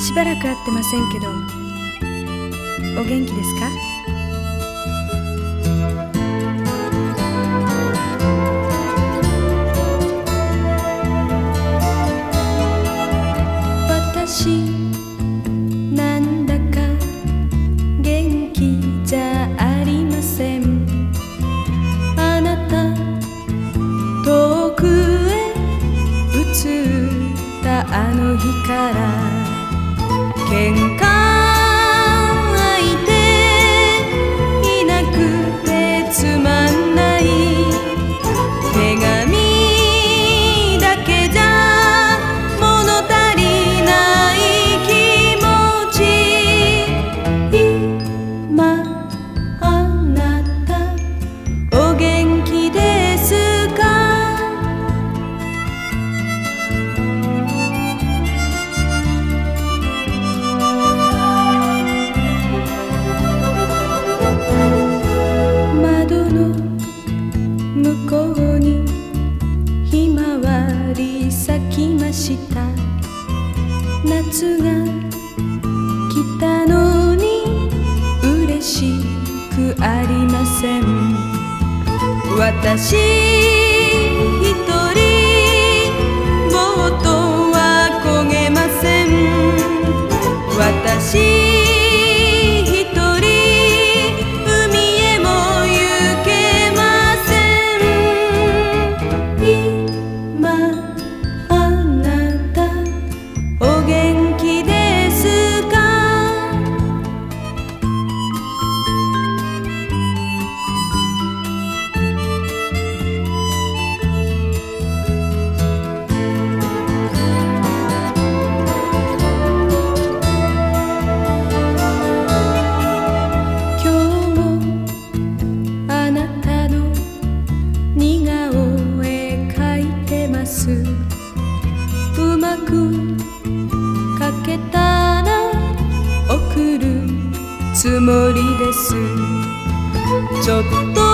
しばらく会ってませんけどお元気ですか？私なんだか元気じゃありません。あなた遠くへ移ったあの日から。Think した。夏が来たのに嬉しくありません。私送るつもりです。ちょっと